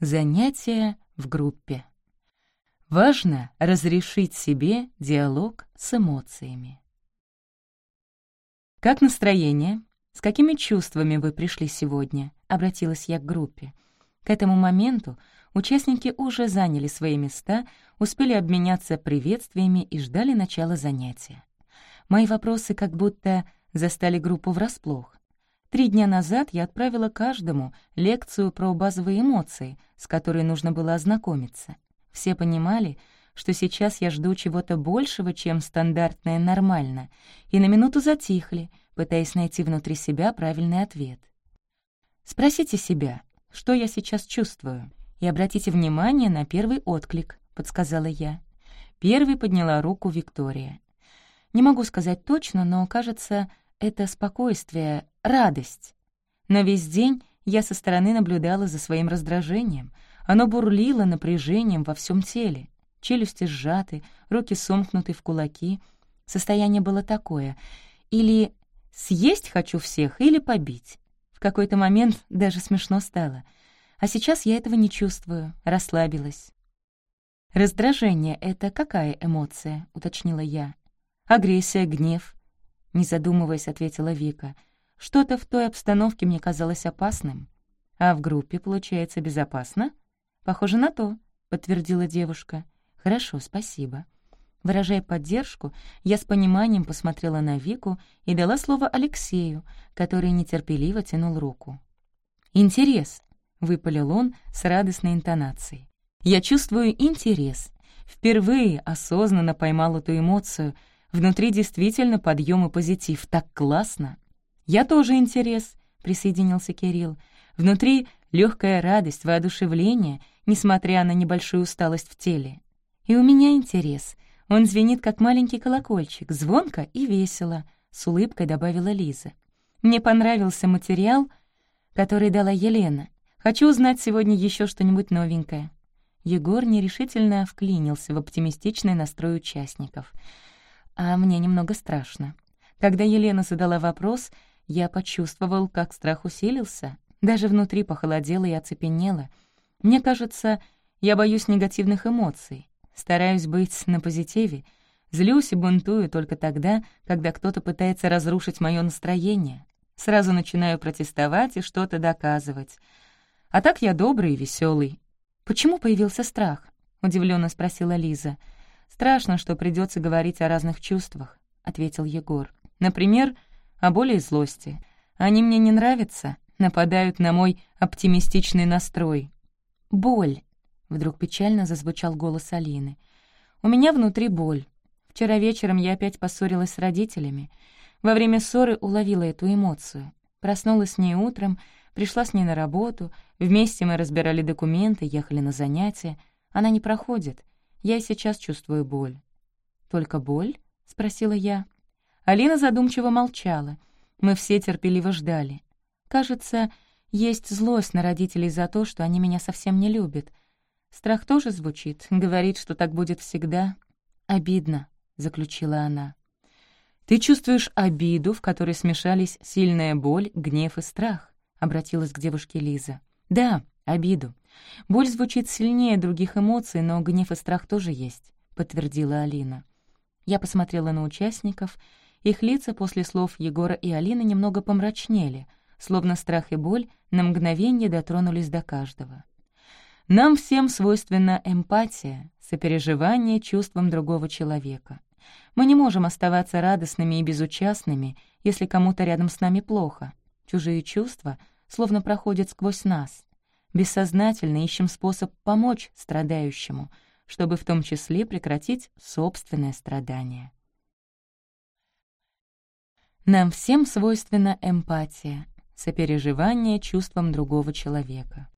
Занятия в группе. Важно разрешить себе диалог с эмоциями. «Как настроение? С какими чувствами вы пришли сегодня?» — обратилась я к группе. К этому моменту участники уже заняли свои места, успели обменяться приветствиями и ждали начала занятия. Мои вопросы как будто застали группу врасплох. Три дня назад я отправила каждому лекцию про базовые эмоции, с которой нужно было ознакомиться. Все понимали, что сейчас я жду чего-то большего, чем стандартное «нормально», и на минуту затихли, пытаясь найти внутри себя правильный ответ. Спросите себя, что я сейчас чувствую, и обратите внимание на первый отклик, подсказала я. Первой подняла руку Виктория. Не могу сказать точно, но, кажется, это спокойствие, радость. Но весь день я со стороны наблюдала за своим раздражением. Оно бурлило напряжением во всем теле. Челюсти сжаты, руки сомкнуты в кулаки. Состояние было такое. Или съесть хочу всех, или побить. В какой-то момент даже смешно стало. А сейчас я этого не чувствую, расслабилась. «Раздражение — это какая эмоция?» — уточнила я. «Агрессия, гнев, не задумываясь, ответила Вика. «Что-то в той обстановке мне казалось опасным. А в группе, получается, безопасно?» «Похоже на то», — подтвердила девушка. «Хорошо, спасибо». Выражая поддержку, я с пониманием посмотрела на Вику и дала слово Алексею, который нетерпеливо тянул руку. «Интерес», — выпалил он с радостной интонацией. «Я чувствую интерес. Впервые осознанно поймал эту эмоцию — Внутри действительно подъем и позитив. Так классно. «Я тоже интерес», — присоединился Кирилл. «Внутри легкая радость, воодушевление, несмотря на небольшую усталость в теле. И у меня интерес. Он звенит, как маленький колокольчик, звонко и весело», — с улыбкой добавила Лиза. «Мне понравился материал, который дала Елена. Хочу узнать сегодня еще что-нибудь новенькое». Егор нерешительно вклинился в оптимистичный настрой участников — а мне немного страшно. Когда Елена задала вопрос, я почувствовал, как страх усилился, даже внутри похолодело и оцепенело. Мне кажется, я боюсь негативных эмоций, стараюсь быть на позитиве, злюсь и бунтую только тогда, когда кто-то пытается разрушить мое настроение. Сразу начинаю протестовать и что-то доказывать. А так я добрый и веселый. «Почему появился страх?» — удивленно спросила Лиза. — «Страшно, что придется говорить о разных чувствах», — ответил Егор. «Например, о боли и злости. Они мне не нравятся, нападают на мой оптимистичный настрой». «Боль», — вдруг печально зазвучал голос Алины. «У меня внутри боль. Вчера вечером я опять поссорилась с родителями. Во время ссоры уловила эту эмоцию. Проснулась с ней утром, пришла с ней на работу, вместе мы разбирали документы, ехали на занятия. Она не проходит. Я сейчас чувствую боль». «Только боль?» — спросила я. Алина задумчиво молчала. Мы все терпеливо ждали. Кажется, есть злость на родителей за то, что они меня совсем не любят. Страх тоже звучит, говорит, что так будет всегда. «Обидно», — заключила она. «Ты чувствуешь обиду, в которой смешались сильная боль, гнев и страх», — обратилась к девушке Лиза. «Да, обиду. Боль звучит сильнее других эмоций, но гнев и страх тоже есть», — подтвердила Алина. Я посмотрела на участников. Их лица после слов Егора и Алины немного помрачнели, словно страх и боль на мгновение дотронулись до каждого. Нам всем свойственна эмпатия, сопереживание чувствам другого человека. Мы не можем оставаться радостными и безучастными, если кому-то рядом с нами плохо. Чужие чувства словно проходят сквозь нас бессознательно ищем способ помочь страдающему, чтобы в том числе прекратить собственное страдание. Нам всем свойственна эмпатия, сопереживание чувствам другого человека.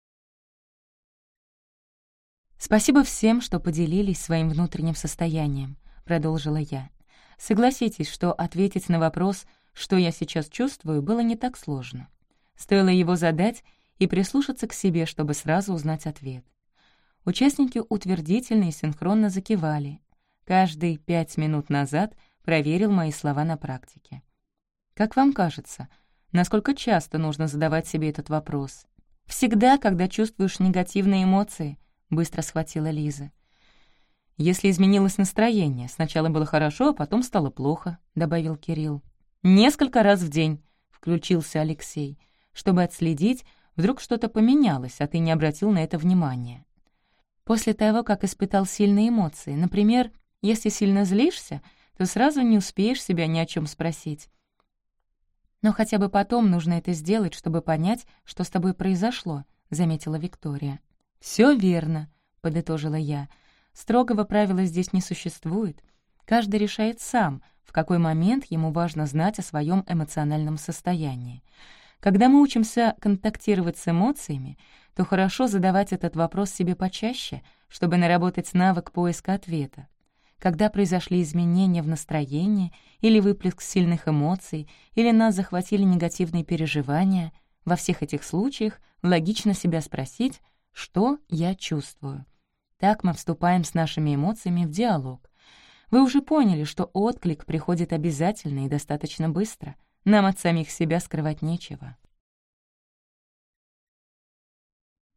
«Спасибо всем, что поделились своим внутренним состоянием», — продолжила я. «Согласитесь, что ответить на вопрос, что я сейчас чувствую, было не так сложно. Стоило его задать — и прислушаться к себе, чтобы сразу узнать ответ. Участники утвердительно и синхронно закивали. Каждый пять минут назад проверил мои слова на практике. Как вам кажется, насколько часто нужно задавать себе этот вопрос? «Всегда, когда чувствуешь негативные эмоции», — быстро схватила Лиза. «Если изменилось настроение, сначала было хорошо, а потом стало плохо», — добавил Кирилл. «Несколько раз в день», — включился Алексей, чтобы отследить, вдруг что-то поменялось, а ты не обратил на это внимания. После того, как испытал сильные эмоции, например, если сильно злишься, то сразу не успеешь себя ни о чем спросить. «Но хотя бы потом нужно это сделать, чтобы понять, что с тобой произошло», — заметила Виктория. Все верно», — подытожила я. «Строгого правила здесь не существует. Каждый решает сам, в какой момент ему важно знать о своем эмоциональном состоянии. Когда мы учимся контактировать с эмоциями, то хорошо задавать этот вопрос себе почаще, чтобы наработать навык поиска ответа. Когда произошли изменения в настроении или выплеск сильных эмоций, или нас захватили негативные переживания, во всех этих случаях логично себя спросить, что я чувствую. Так мы вступаем с нашими эмоциями в диалог. Вы уже поняли, что отклик приходит обязательно и достаточно быстро. Нам от самих себя скрывать нечего.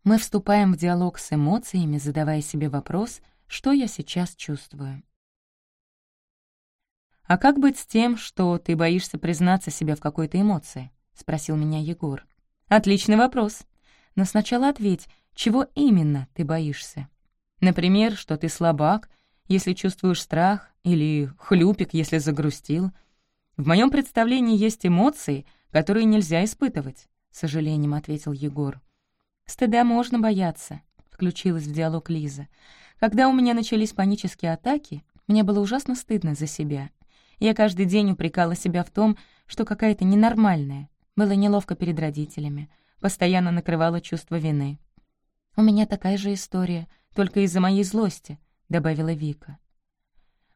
Мы вступаем в диалог с эмоциями, задавая себе вопрос, что я сейчас чувствую. «А как быть с тем, что ты боишься признаться себе в какой-то эмоции?» — спросил меня Егор. «Отличный вопрос. Но сначала ответь, чего именно ты боишься? Например, что ты слабак — если чувствуешь страх, или хлюпик, если загрустил. В моем представлении есть эмоции, которые нельзя испытывать, — сожалением ответил Егор. «Стыда можно бояться», — включилась в диалог Лиза. «Когда у меня начались панические атаки, мне было ужасно стыдно за себя. Я каждый день упрекала себя в том, что какая-то ненормальная. Было неловко перед родителями. Постоянно накрывало чувство вины. У меня такая же история, только из-за моей злости добавила Вика.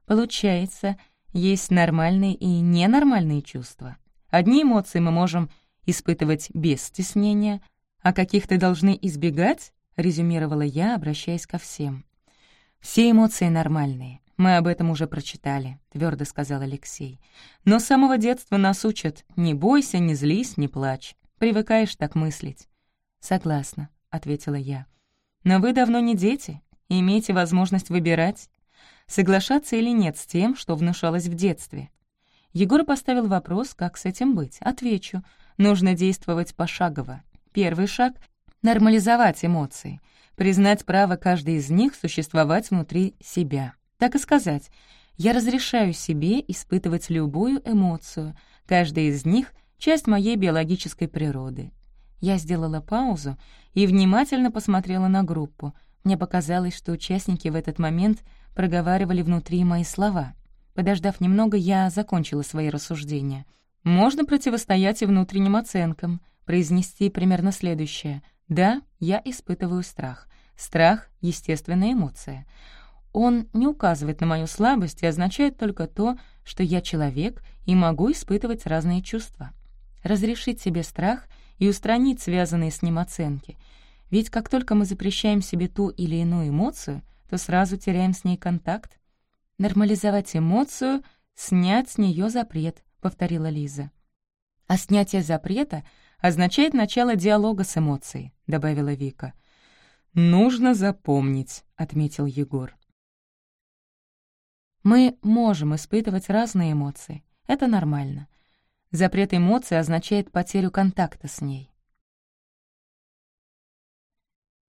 Получается, есть нормальные и ненормальные чувства. Одни эмоции мы можем испытывать без стеснения, а каких-то должны избегать, резюмировала я, обращаясь ко всем. «Все эмоции нормальные, мы об этом уже прочитали», — твердо сказал Алексей. «Но с самого детства нас учат «не бойся, не злись, не плачь». Привыкаешь так мыслить». «Согласна», — ответила я. «Но вы давно не дети, Имейте возможность выбирать, соглашаться или нет с тем, что внушалось в детстве. Егор поставил вопрос, как с этим быть. Отвечу. Нужно действовать пошагово. Первый шаг — нормализовать эмоции, признать право каждой из них существовать внутри себя. Так и сказать «Я разрешаю себе испытывать любую эмоцию, каждая из них — часть моей биологической природы». Я сделала паузу и внимательно посмотрела на группу — мне показалось, что участники в этот момент проговаривали внутри мои слова. Подождав немного, я закончила свои рассуждения. Можно противостоять и внутренним оценкам, произнести примерно следующее. «Да, я испытываю страх. Страх — естественная эмоция. Он не указывает на мою слабость и означает только то, что я человек и могу испытывать разные чувства. Разрешить себе страх и устранить связанные с ним оценки — ведь как только мы запрещаем себе ту или иную эмоцию, то сразу теряем с ней контакт. «Нормализовать эмоцию, снять с нее запрет», — повторила Лиза. «А снятие запрета означает начало диалога с эмоцией», — добавила Вика. «Нужно запомнить», — отметил Егор. Мы можем испытывать разные эмоции. Это нормально. Запрет эмоций означает потерю контакта с ней.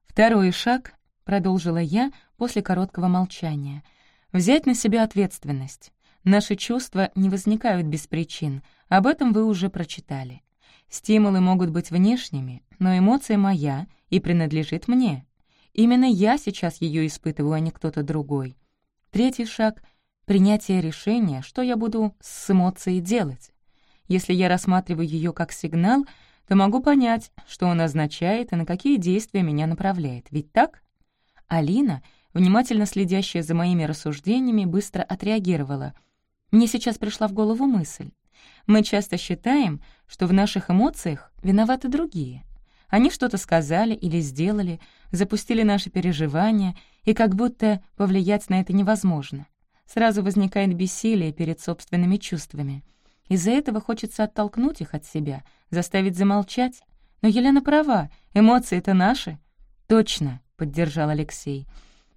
Второй шаг, — продолжила я после короткого молчания, — взять на себя ответственность. Наши чувства не возникают без причин, об этом вы уже прочитали. Стимулы могут быть внешними, но эмоция моя и принадлежит мне. Именно я сейчас ее испытываю, а не кто-то другой. Третий шаг — принятие решения, что я буду с эмоцией делать. Если я рассматриваю ее как сигнал — то могу понять, что он означает и на какие действия меня направляет. Ведь так? Алина, внимательно следящая за моими рассуждениями, быстро отреагировала. Мне сейчас пришла в голову мысль. Мы часто считаем, что в наших эмоциях виноваты другие. Они что-то сказали или сделали, запустили наши переживания, и как будто повлиять на это невозможно. Сразу возникает бессилие перед собственными чувствами — из-за этого хочется оттолкнуть их от себя, заставить замолчать. Но Елена права, эмоции-то наши. Точно, поддержал Алексей.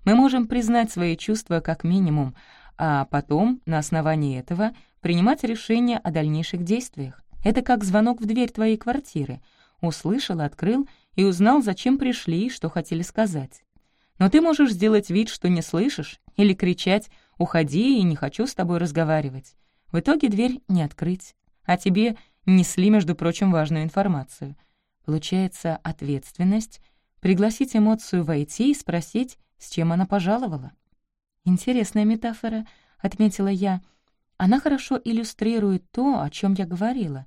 Мы можем признать свои чувства как минимум, а потом, на основании этого, принимать решение о дальнейших действиях. Это как звонок в дверь твоей квартиры. Услышал, открыл и узнал, зачем пришли и что хотели сказать. Но ты можешь сделать вид, что не слышишь, или кричать «Уходи, и не хочу с тобой разговаривать». В итоге дверь не открыть, а тебе несли, между прочим, важную информацию. Получается ответственность — пригласить эмоцию войти и спросить, с чем она пожаловала. «Интересная метафора», — отметила я. «Она хорошо иллюстрирует то, о чем я говорила».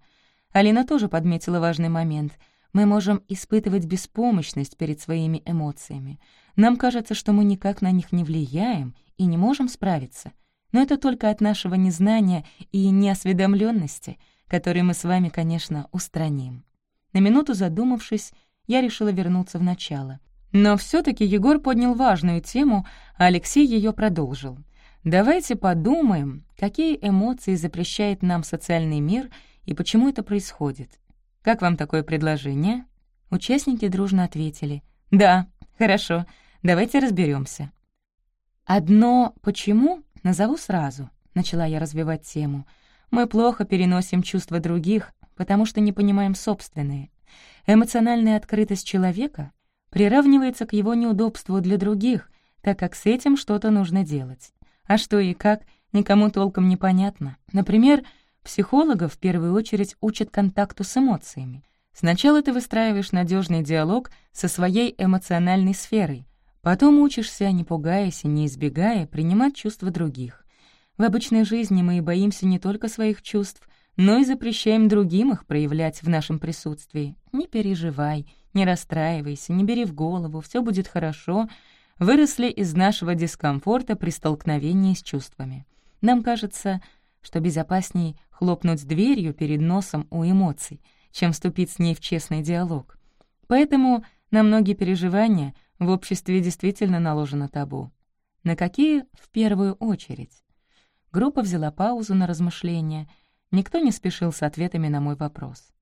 Алина тоже подметила важный момент. Мы можем испытывать беспомощность перед своими эмоциями. Нам кажется, что мы никак на них не влияем и не можем справиться — но это только от нашего незнания и неосведомленности, которые мы с вами, конечно, устраним. На минуту задумавшись, я решила вернуться в начало. Но все таки Егор поднял важную тему, а Алексей ее продолжил. Давайте подумаем, какие эмоции запрещает нам социальный мир и почему это происходит. Как вам такое предложение? Участники дружно ответили. «Да, хорошо, давайте разберемся. Одно «почему» назову сразу», — начала я развивать тему. «Мы плохо переносим чувства других, потому что не понимаем собственные. Эмоциональная открытость человека приравнивается к его неудобству для других, так как с этим что-то нужно делать. А что и как, никому толком не понятно. Например, психологов в первую очередь учат контакту с эмоциями. Сначала ты выстраиваешь надежный диалог со своей эмоциональной сферой, Потом учишься, не пугаясь и не избегая, принимать чувства других. В обычной жизни мы боимся не только своих чувств, но и запрещаем другим их проявлять в нашем присутствии. Не переживай, не расстраивайся, не бери в голову, все будет хорошо. Выросли из нашего дискомфорта при столкновении с чувствами. Нам кажется, что безопасней хлопнуть дверью перед носом у эмоций, чем вступить с ней в честный диалог. Поэтому на многие переживания в обществе действительно наложено табу. На какие в первую очередь? Группа взяла паузу на размышления. Никто не спешил с ответами на мой вопрос.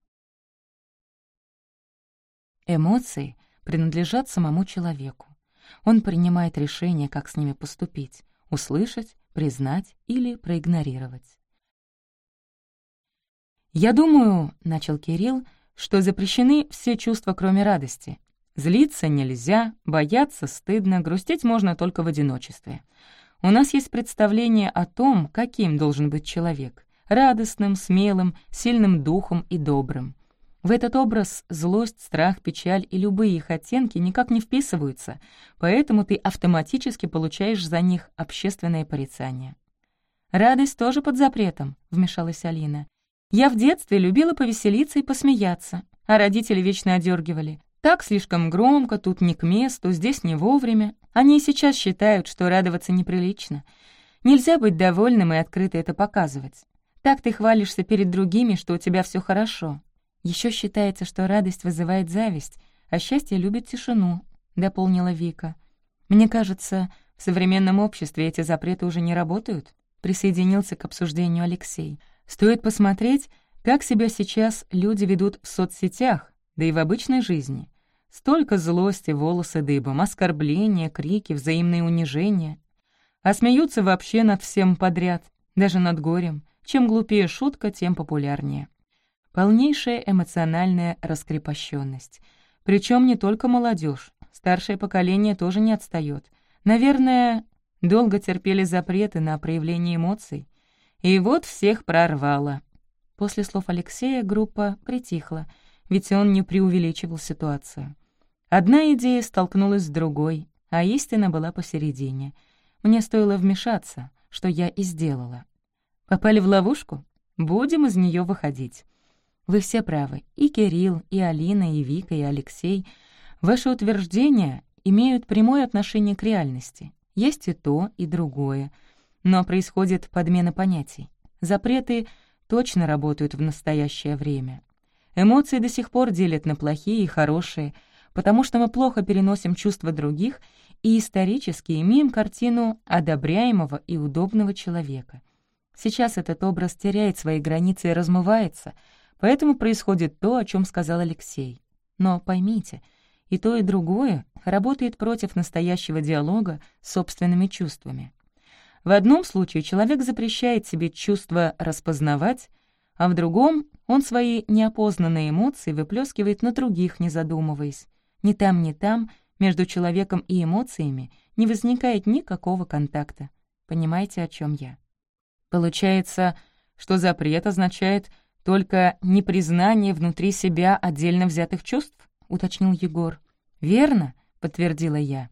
Эмоции принадлежат самому человеку. Он принимает решение, как с ними поступить — услышать, признать или проигнорировать. «Я думаю, — начал Кирилл, — что запрещены все чувства, кроме радости, Злиться нельзя, бояться стыдно, грустить можно только в одиночестве. У нас есть представление о том, каким должен быть человек — радостным, смелым, сильным духом и добрым. В этот образ злость, страх, печаль и любые их оттенки никак не вписываются, поэтому ты автоматически получаешь за них общественное порицание. «Радость тоже под запретом», — вмешалась Алина. «Я в детстве любила повеселиться и посмеяться, а родители вечно одергивали. Так слишком громко, тут не к месту, здесь не вовремя. Они и сейчас считают, что радоваться неприлично. Нельзя быть довольным и открыто это показывать. Так ты хвалишься перед другими, что у тебя все хорошо. Еще считается, что радость вызывает зависть, а счастье любит тишину», — дополнила Вика. «Мне кажется, в современном обществе эти запреты уже не работают», — присоединился к обсуждению Алексей. «Стоит посмотреть, как себя сейчас люди ведут в соцсетях, да и в обычной жизни. Столько злости, волосы дыбом, оскорбления, крики, взаимные унижения. А смеются вообще над всем подряд, даже над горем. Чем глупее шутка, тем популярнее. Полнейшая эмоциональная раскрепощенность. Причем не только молодежь, старшее поколение тоже не отстает. Наверное, долго терпели запреты на проявление эмоций. И вот всех прорвало. После слов Алексея группа притихла, ведь он не преувеличивал ситуацию. Одна идея столкнулась с другой, а истина была посередине. Мне стоило вмешаться, что я и сделала. Попали в ловушку? Будем из нее выходить. Вы все правы, и Кирилл, и Алина, и Вика, и Алексей. Ваши утверждения имеют прямое отношение к реальности. Есть и то, и другое. Но происходит подмена понятий. Запреты точно работают в настоящее время. Эмоции до сих пор делят на плохие и хорошие — потому что мы плохо переносим чувства других и исторически имеем картину одобряемого и удобного человека. Сейчас этот образ теряет свои границы и размывается, поэтому происходит то, о чем сказал Алексей. Но поймите, и то, и другое работает против настоящего диалога с собственными чувствами. В одном случае человек запрещает себе чувства распознавать, а в другом он свои неопознанные эмоции выплескивает на других, не задумываясь. Ни там, ни там между человеком и эмоциями не возникает никакого контакта. Понимаете, о чем я? Получается, что запрет означает только непризнание внутри себя отдельно взятых чувств, уточнил Егор. Верно, подтвердила я.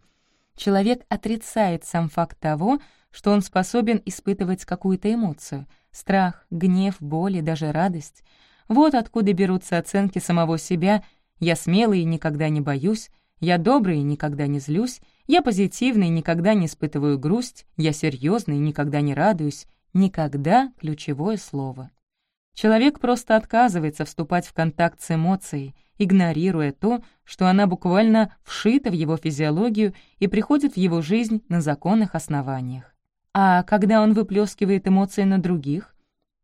Человек отрицает сам факт того, что он способен испытывать какую-то эмоцию — страх, гнев, боль и даже радость. Вот откуда берутся оценки самого себя «я смелый и никогда не боюсь», «я добрый и никогда не злюсь», «я позитивный и никогда не испытываю грусть», «я серьезный и никогда не радуюсь», «никогда» — ключевое слово. Человек просто отказывается вступать в контакт с эмоцией, игнорируя то, что она буквально вшита в его физиологию и приходит в его жизнь на законных основаниях. А когда он выплескивает эмоции на других?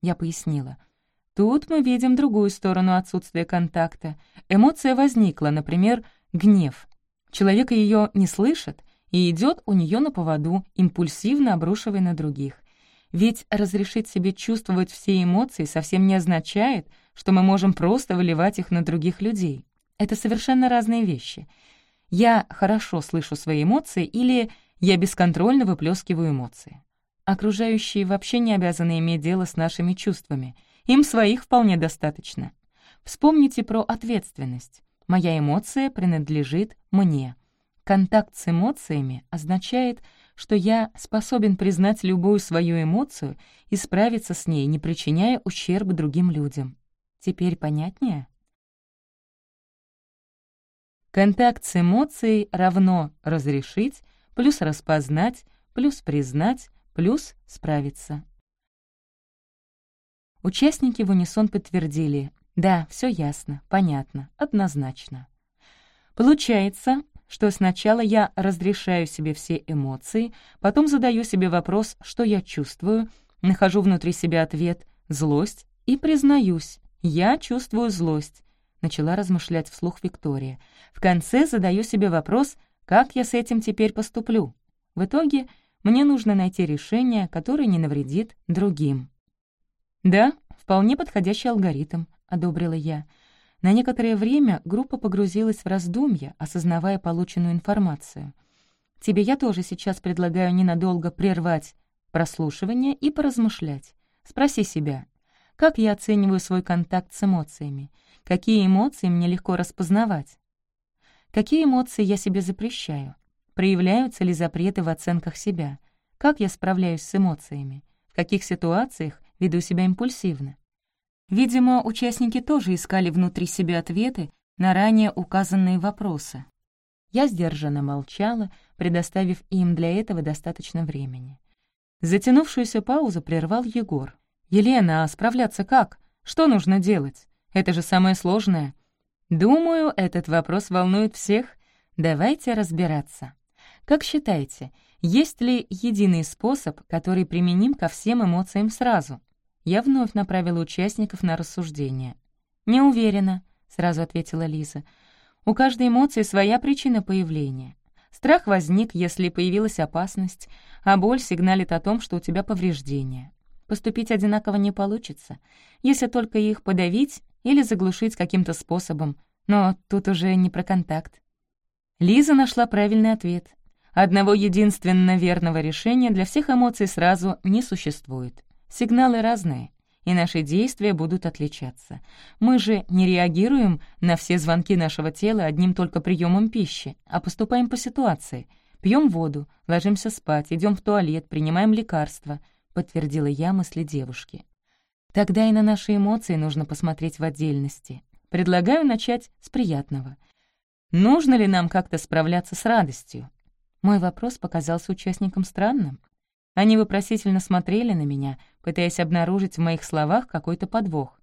Я пояснила. Тут мы видим другую сторону отсутствия контакта. Эмоция возникла, например, гнев. Человек ее не слышит и идет у нее на поводу, импульсивно обрушивая на других. Ведь разрешить себе чувствовать все эмоции совсем не означает, что мы можем просто выливать их на других людей. Это совершенно разные вещи. Я хорошо слышу свои эмоции или я бесконтрольно выплескиваю эмоции. Окружающие вообще не обязаны иметь дело с нашими чувствами. Им своих вполне достаточно. Вспомните про ответственность. Моя эмоция принадлежит мне. Контакт с эмоциями означает, что я способен признать любую свою эмоцию и справиться с ней, не причиняя ущерб другим людям. Теперь понятнее? Контакт с эмоцией равно разрешить плюс распознать, плюс признать, плюс справиться. Участники в унисон подтвердили «Да, все ясно, понятно, однозначно». Получается, что сначала я разрешаю себе все эмоции, потом задаю себе вопрос, что я чувствую, нахожу внутри себя ответ «злость» и признаюсь «я чувствую злость», начала размышлять вслух Виктория. В конце задаю себе вопрос как я с этим теперь поступлю? В итоге мне нужно найти решение, которое не навредит другим. «Да, вполне подходящий алгоритм», — одобрила я. На некоторое время группа погрузилась в раздумья, осознавая полученную информацию. «Тебе я тоже сейчас предлагаю ненадолго прервать прослушивание и поразмышлять. Спроси себя, как я оцениваю свой контакт с эмоциями? Какие эмоции мне легко распознавать? Какие эмоции я себе запрещаю? Проявляются ли запреты в оценках себя? Как я справляюсь с эмоциями? В каких ситуациях веду себя импульсивно? Видимо, участники тоже искали внутри себя ответы на ранее указанные вопросы. Я сдержанно молчала, предоставив им для этого достаточно времени. Затянувшуюся паузу прервал Егор. «Елена, а справляться как? Что нужно делать? Это же самое сложное. Думаю, этот вопрос волнует всех. Давайте разбираться. Как считаете, есть ли единый способ, который применим ко всем эмоциям сразу? Я вновь направила участников на рассуждение. «Не уверена», — сразу ответила Лиза. «У каждой эмоции своя причина появления. Страх возник, если появилась опасность, а боль сигналит о том, что у тебя повреждения. Поступить одинаково не получится, если только их подавить или заглушить каким-то способом, но тут уже не про контакт. Лиза нашла правильный ответ. Одного единственно верного решения для всех эмоций сразу не существует. Сигналы разные, и наши действия будут отличаться. Мы же не реагируем на все звонки нашего тела одним только приемом пищи, а поступаем по ситуации. Пьем воду, ложимся спать, идем в туалет, принимаем лекарства, подтвердила я мысли девушки. Тогда и на наши эмоции нужно посмотреть в отдельности. Предлагаю начать с приятного. Нужно ли нам как-то справляться с радостью? Мой вопрос показался участникам странным. Они вопросительно смотрели на меня, пытаясь обнаружить в моих словах какой-то подвох.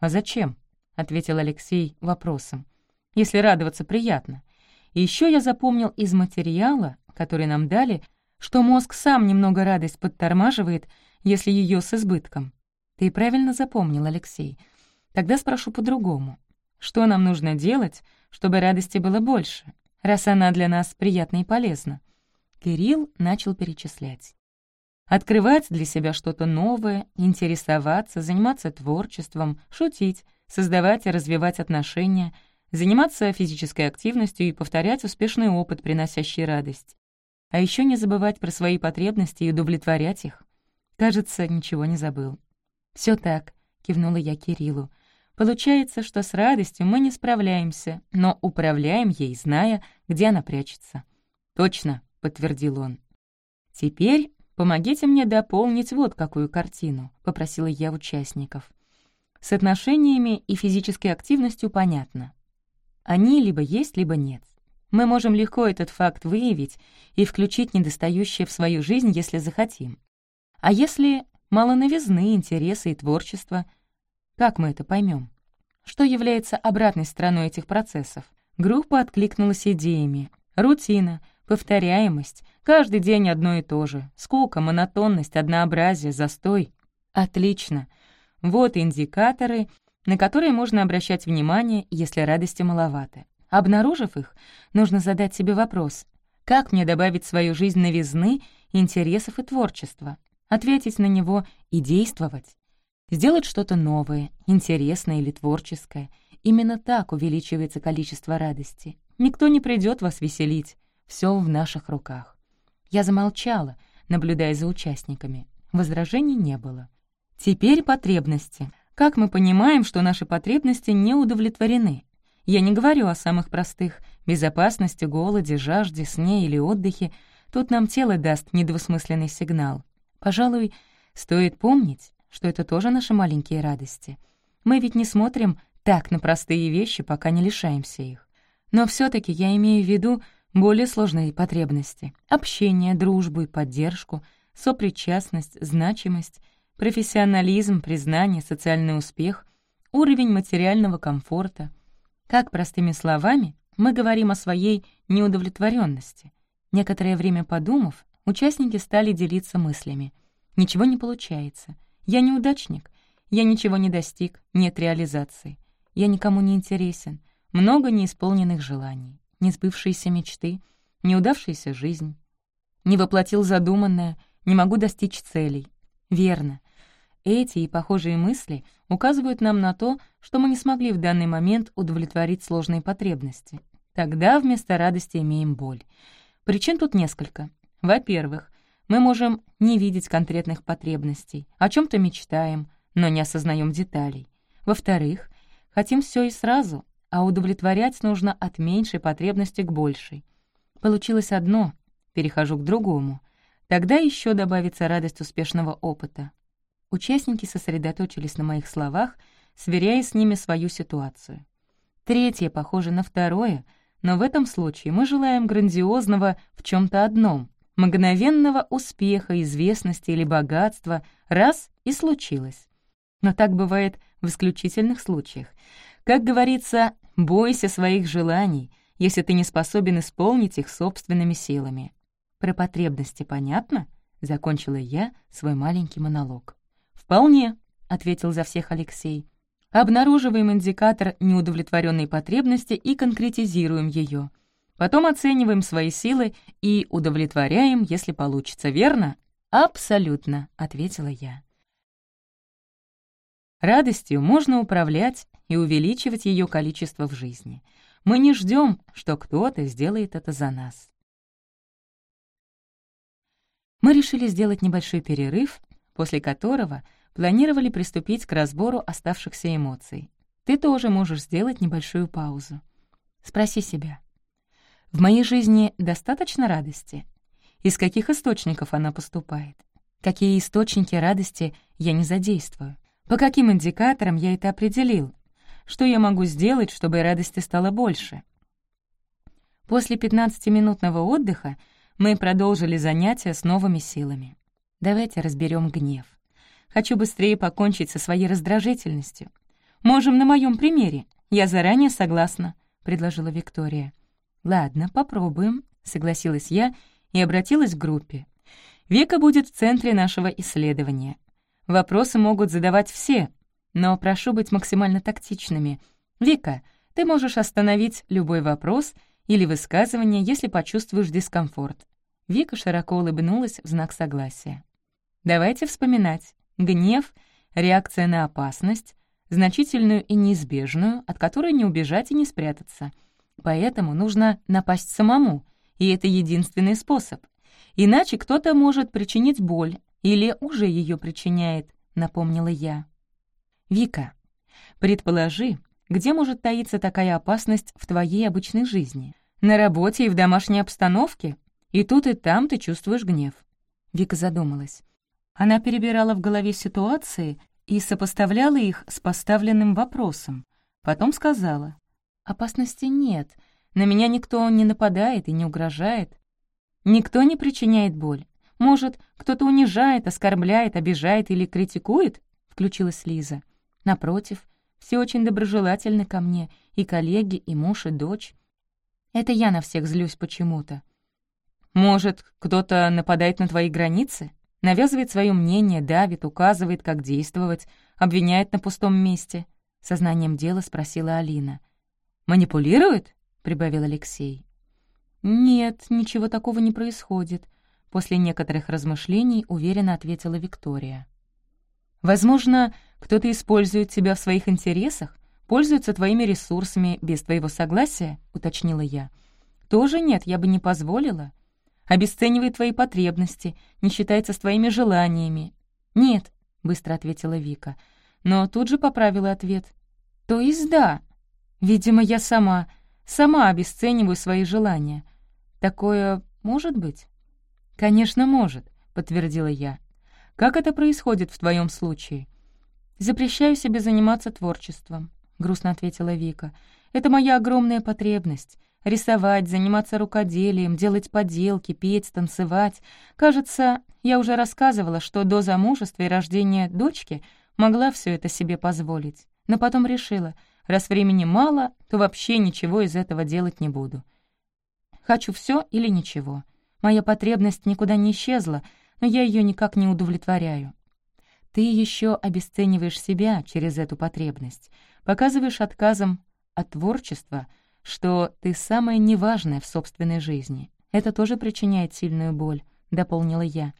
«А зачем?» — ответил Алексей вопросом. «Если радоваться приятно. И еще я запомнил из материала, который нам дали, что мозг сам немного радость подтормаживает, если ее с избытком. Ты правильно запомнил, Алексей. Тогда спрошу по-другому. Что нам нужно делать, чтобы радости было больше, раз она для нас приятна и полезна. Кирилл начал перечислять. Открывать для себя что-то новое, интересоваться, заниматься творчеством, шутить, создавать и развивать отношения, заниматься физической активностью и повторять успешный опыт, приносящий радость. А еще не забывать про свои потребности и удовлетворять их. Кажется, ничего не забыл. Все так», — кивнула я Кириллу. «Получается, что с радостью мы не справляемся, но управляем ей, зная, где она прячется». «Точно», — подтвердил он. «Теперь помогите мне дополнить вот какую картину», — попросила я участников. С отношениями и физической активностью понятно. Они либо есть, либо нет. Мы можем легко этот факт выявить и включить недостающее в свою жизнь, если захотим. А если мало новизны, интереса и творчества, как мы это поймем? Что является обратной стороной этих процессов? Группа откликнулась идеями. Рутина, повторяемость, каждый день одно и то же, скука, монотонность, однообразие, застой. Отлично. Вот индикаторы, на которые можно обращать внимание, если радости маловато. Обнаружив их, нужно задать себе вопрос, как мне добавить в свою жизнь новизны, интересов и творчества, ответить на него и действовать. Сделать что-то новое, интересное или творческое. Именно так увеличивается количество радости. Никто не придет вас веселить. Все в наших руках. Я замолчала, наблюдая за участниками. Возражений не было. Теперь потребности. Как мы понимаем, что наши потребности не удовлетворены? Я не говорю о самых простых — безопасности, голоде, жажде, сне или отдыхе. Тут нам тело даст недвусмысленный сигнал. Пожалуй, стоит помнить, что это тоже наши маленькие радости. Мы ведь не смотрим так на простые вещи, пока не лишаемся их. Но все таки я имею в виду более сложные потребности — общение, дружбу и поддержку, сопричастность, значимость, профессионализм, признание, социальный успех, уровень материального комфорта — как простыми словами мы говорим о своей неудовлетворенности. Некоторое время подумав, участники стали делиться мыслями. «Ничего не получается. Я неудачник. Я ничего не достиг. Нет реализации. Я никому не интересен. Много неисполненных желаний. Несбывшиеся мечты. Неудавшаяся жизнь. Не воплотил задуманное. Не могу достичь целей. Верно. Эти и похожие мысли указывают нам на то, что мы не смогли в данный момент удовлетворить сложные потребности. Тогда вместо радости имеем боль. Причин тут несколько. Во-первых, мы можем не видеть конкретных потребностей, о чем то мечтаем, но не осознаем деталей. Во-вторых, хотим все и сразу, а удовлетворять нужно от меньшей потребности к большей. Получилось одно, перехожу к другому. Тогда еще добавится радость успешного опыта. Участники сосредоточились на моих словах, сверяя с ними свою ситуацию. Третье похоже на второе, но в этом случае мы желаем грандиозного в чем то одном, мгновенного успеха, известности или богатства, раз — и случилось. Но так бывает в исключительных случаях. Как говорится, бойся своих желаний, если ты не способен исполнить их собственными силами. Про потребности понятно? Закончила я свой маленький монолог. «Вполне», — ответил за всех Алексей. «Обнаруживаем индикатор неудовлетворенной потребности и конкретизируем ее. Потом оцениваем свои силы и удовлетворяем, если получится, верно?» «Абсолютно», — ответила я. Радостью можно управлять и увеличивать ее количество в жизни. Мы не ждем, что кто-то сделает это за нас. Мы решили сделать небольшой перерыв после которого планировали приступить к разбору оставшихся эмоций. Ты тоже можешь сделать небольшую паузу. Спроси себя. В моей жизни достаточно радости? Из каких источников она поступает? Какие источники радости я не задействую? По каким индикаторам я это определил? Что я могу сделать, чтобы радости стало больше? После 15-минутного отдыха мы продолжили занятия с новыми силами. Давайте разберем гнев. Хочу быстрее покончить со своей раздражительностью. Можем на моем примере. Я заранее согласна», — предложила Виктория. «Ладно, попробуем», — согласилась я и обратилась к группе. «Вика будет в центре нашего исследования. Вопросы могут задавать все, но прошу быть максимально тактичными. Вика, Ты можешь остановить любой вопрос или высказывание, если почувствуешь дискомфорт. Вика широко улыбнулась в знак согласия. Давайте вспоминать. Гнев — реакция на опасность, значительную и неизбежную, от которой не убежать и не спрятаться. Поэтому нужно напасть самому, и это единственный способ. Иначе кто-то может причинить боль или уже ее причиняет, напомнила я. Вика, предположи, где может таиться такая опасность в твоей обычной жизни? На работе и в домашней обстановке? И тут и там ты чувствуешь гнев. Вика задумалась. Она перебирала в голове ситуации и сопоставляла их с поставленным вопросом. Потом сказала, «Опасности нет, на меня никто не нападает и не угрожает. Никто не причиняет боль. Может, кто-то унижает, оскорбляет, обижает или критикует?» — включилась Лиза. «Напротив, все очень доброжелательны ко мне, и коллеги, и муж, и дочь. Это я на всех злюсь почему-то. Может, кто-то нападает на твои границы? Навязывает свое мнение, давит, указывает, как действовать, обвиняет на пустом месте?» Сознанием дела спросила Алина. «Манипулирует?» — прибавил Алексей. «Нет, ничего такого не происходит», — после некоторых размышлений уверенно ответила Виктория. «Возможно, кто-то использует тебя в своих интересах, пользуется твоими ресурсами без твоего согласия?» — уточнила я. «Тоже нет, я бы не позволила обесценивает твои потребности, не считается с твоими желаниями». «Нет», — быстро ответила Вика, но тут же поправила ответ. «То есть да. Видимо, я сама, сама обесцениваю свои желания. Такое может быть?» «Конечно, может», — подтвердила я. «Как это происходит в твоем случае?» «Запрещаю себе заниматься творчеством», — грустно ответила Вика. «Это моя огромная потребность рисовать, заниматься рукоделием, делать поделки, петь, танцевать. Кажется, я уже рассказывала, что до замужества и рождения дочки могла все это себе позволить. Но потом решила, раз времени мало, то вообще ничего из этого делать не буду. Хочу все или ничего. Моя потребность никуда не исчезла, но я ее никак не удовлетворяю. Ты еще обесцениваешь себя через эту потребность, показываешь отказом от творчества — что ты самое неважное в собственной жизни. Это тоже причиняет сильную боль», — дополнила я.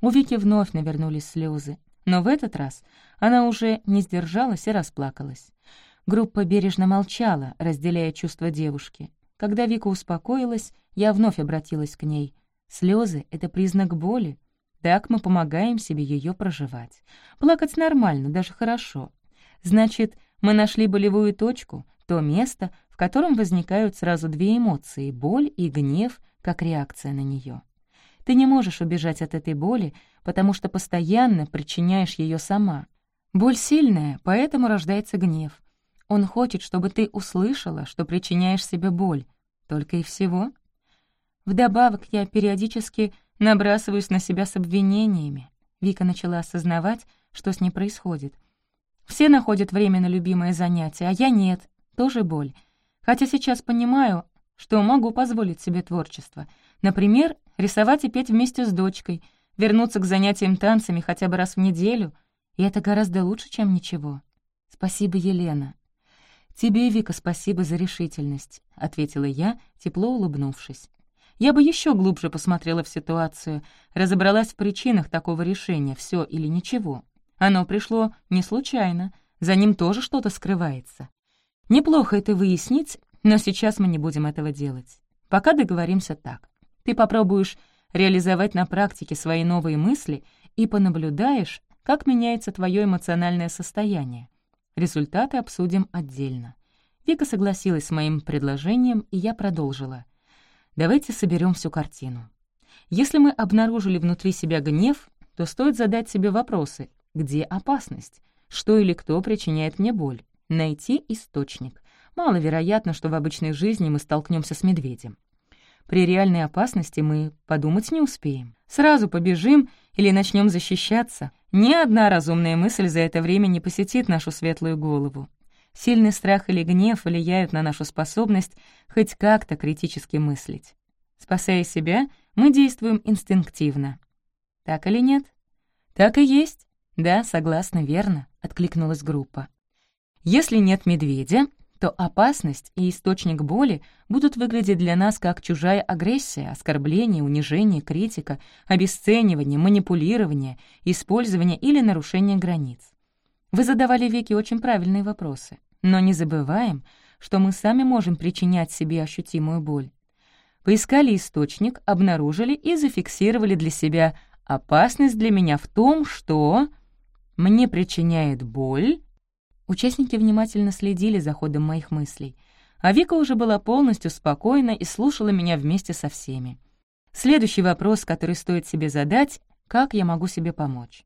У Вики вновь навернулись слезы, но в этот раз она уже не сдержалась и расплакалась. Группа бережно молчала, разделяя чувства девушки. Когда Вика успокоилась, я вновь обратилась к ней. Слезы — это признак боли. Так мы помогаем себе ее проживать. Плакать нормально, даже хорошо. Значит, мы нашли болевую точку, то место, котором возникают сразу две эмоции — боль и гнев, как реакция на нее. Ты не можешь убежать от этой боли, потому что постоянно причиняешь ее сама. Боль сильная, поэтому рождается гнев. Он хочет, чтобы ты услышала, что причиняешь себе боль. Только и всего. Вдобавок я периодически набрасываюсь на себя с обвинениями. Вика начала осознавать, что с ней происходит. Все находят время на любимое занятие, а я нет. Тоже боль. Хотя сейчас понимаю, что могу позволить себе творчество. Например, рисовать и петь вместе с дочкой, вернуться к занятиям танцами хотя бы раз в неделю. И это гораздо лучше, чем ничего. Спасибо, Елена. «Тебе, Вика, спасибо за решительность», — ответила я, тепло улыбнувшись. Я бы еще глубже посмотрела в ситуацию, разобралась в причинах такого решения, все или ничего. Оно пришло не случайно, за ним тоже что-то скрывается. Неплохо это выяснить, но сейчас мы не будем этого делать. Пока договоримся так. Ты попробуешь реализовать на практике свои новые мысли и понаблюдаешь, как меняется твое эмоциональное состояние. Результаты обсудим отдельно. Вика согласилась с моим предложением, и я продолжила. Давайте соберем всю картину. Если мы обнаружили внутри себя гнев, то стоит задать себе вопросы, где опасность, что или кто причиняет мне боль, найти источник. Маловероятно, что в обычной жизни мы столкнемся с медведем. При реальной опасности мы подумать не успеем. Сразу побежим или начнем защищаться. Ни одна разумная мысль за это время не посетит нашу светлую голову. Сильный страх или гнев влияют на нашу способность хоть как-то критически мыслить. Спасая себя, мы действуем инстинктивно. Так или нет? Так и есть. Да, согласна, верно, откликнулась группа. Если нет медведя, то опасность и источник боли будут выглядеть для нас как чужая агрессия, оскорбление, унижение, критика, обесценивание, манипулирование, использование или нарушение границ. Вы задавали Вике очень правильные вопросы, но не забываем, что мы сами можем причинять себе ощутимую боль. Поискали источник, обнаружили и зафиксировали для себя опасность для меня в том, что мне причиняет боль Участники внимательно следили за ходом моих мыслей, а Вика уже была полностью спокойна и слушала меня вместе со всеми. Следующий вопрос, который стоит себе задать — как я могу себе помочь?